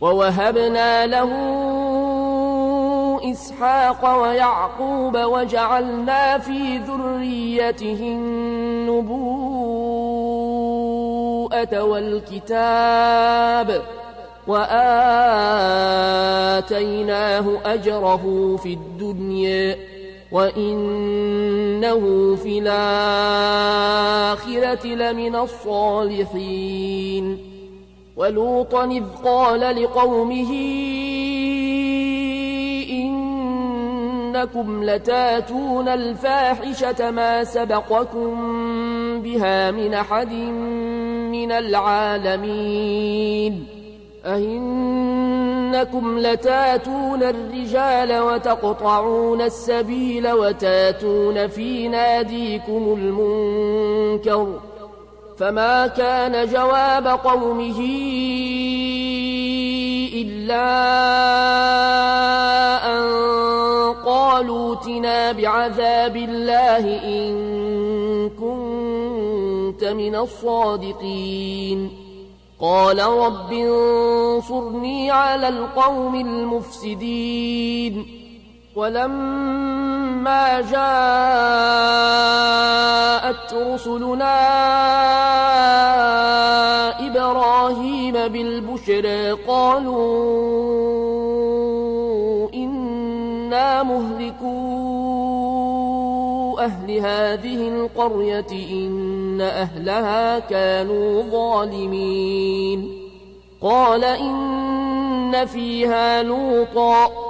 ووهبنا له إسحاق ويعقوب وجعلنا في ذريته النبوءة والكتاب وآتيناه أجره في الدنيا وإنه في الآخرة لمن الصالحين ولوطا إذ قال لقومه إنكم لتاتون الفاحشة ما سبقكم بها من أحد من العالمين أئنكم لتاتون الرجال وتقطعون السبيل وتاتون في ناديكم المنكر فما كان جواب قومه إلا أن قالوا تنا بعذاب الله إن كنت من الصادقين. قال رب انصرني على القوم المفسدين. ولما جاءت رسلنا إبراهيم بالبشرى قالوا إنا مهلكو أهل هذه القرية إن أهلها كانوا ظالمين. قال إن فيها لوطا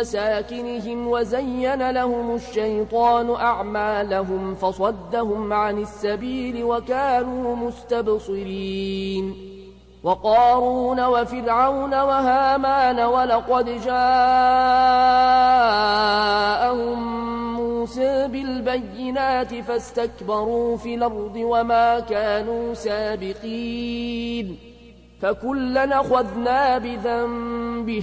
مساكنهم وزين لهم الشيطان أعمالهم فصدهم عن السبيل وكانوا مستبصرين وقارون وفرعون وهامان ولقد جاءهم موسى بالبينات فاستكبروا في الأرض وما كانوا سابقين فكلا أخذنا بذنبه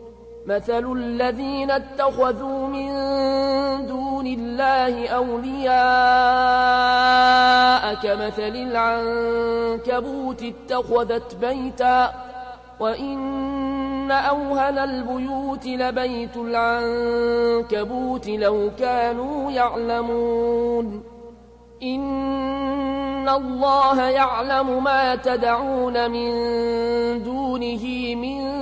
مثل الذين اتخذوا من دون الله أولياء كمثل العنكبوت اتخذت بيتا وإن أوهن البيوت لبيت العنكبوت لو كانوا يعلمون إن الله يعلم ما تدعون من دونه من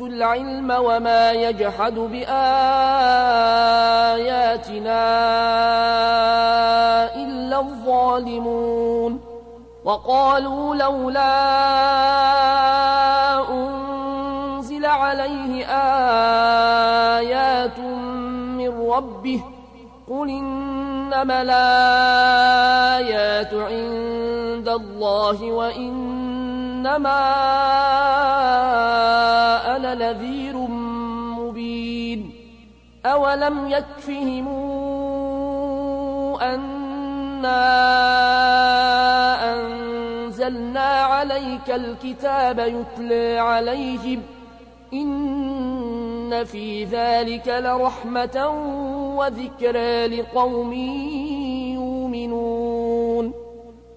العلم وما يجحد بآياتنا إلا الظالمون وقالوا لولا أنزل عليه آيات من ربه قل إنما الآيات عند الله وإنما أنا نذير مبين. أولم يكفهم أنا أنزلنا عليك الكتاب يتلى عليهم. إن في ذلك لرحمة وذكرى لقوم يؤمنون.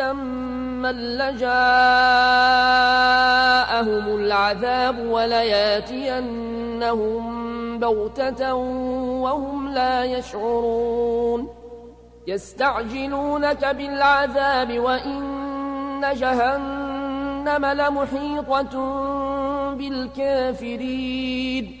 مسمى لجاءهم العذاب ولياتينهم بغتة وهم لا يشعرون. يستعجلونك بالعذاب وإن جهنم لمحيطة بالكافرين.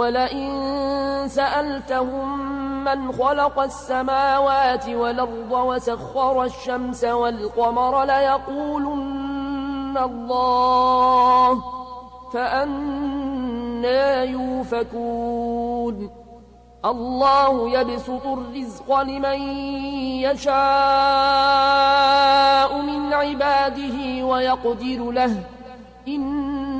ولئن سألتهم من خلق السماوات والأرض وسخر الشمس والقمر ليقولن الله فأنا يوفكون. الله يبسط الرزق لمن يشاء من عباده ويقدر له. إن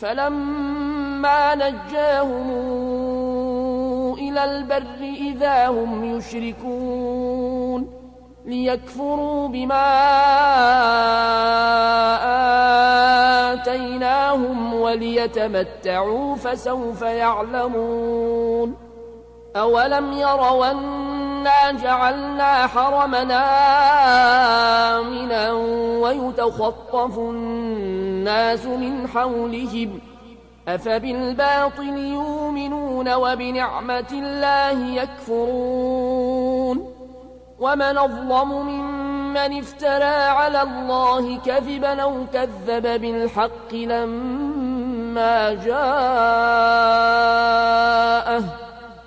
فلما نجاهم إلى البر إذا هم يشركون ليكفروا بما آتيناهم وليتمتعوا فسوف يعلمون أولم يروا أنا جعلنا حرمنا آمنا ويتخطف الناس من حولهم أفبالباطل يؤمنون وبنعمة الله يكفرون ومن أظلم ممن افترى على الله كذبا أو كذب بالحق لما جاءه